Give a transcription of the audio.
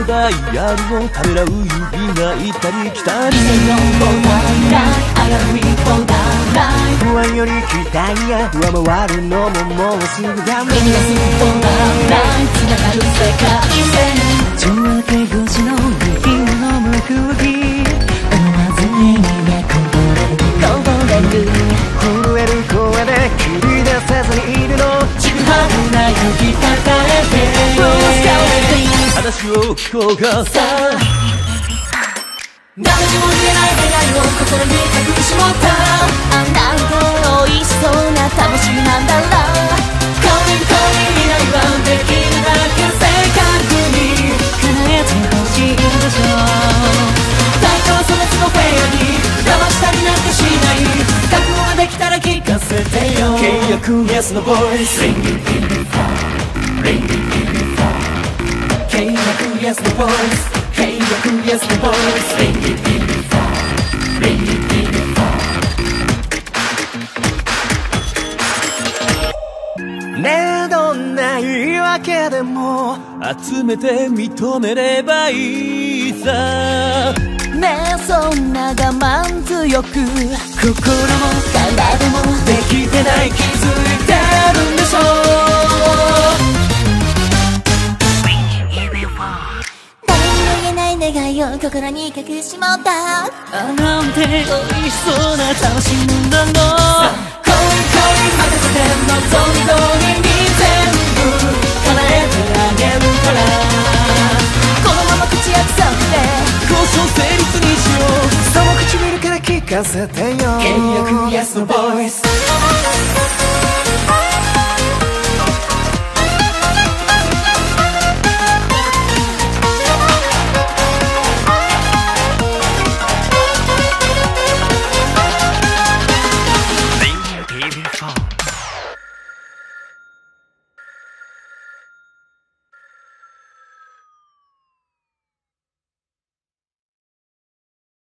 のダイヤルをためらう指が行ったり来たり不安より期待が上回るのももうすぐだねを聞こうかさあ。誰にも言えない願いを心に隠し持った。あんなと美味しそうな魂なんだ未来はできるだけ正確に叶えてほしいんでしょう最高その都度フェアに騙したりなんかしない。覚悟ができたら聞かせてよ。契約 Yes のボイス Yes のボイス契約 Yes のボイスねえどんな言い訳でも集めて認めればいいさ。ねえそんな我慢強く。心も体も。できてない気づい願いを心に隠し持った。あなんて美味しそうな楽しみだろう恋恋任せて望み通りに全部叶えてあげるから。このまま口約束で交渉成立にしよう。その唇から聞かせてよ。契約 Yes のボイス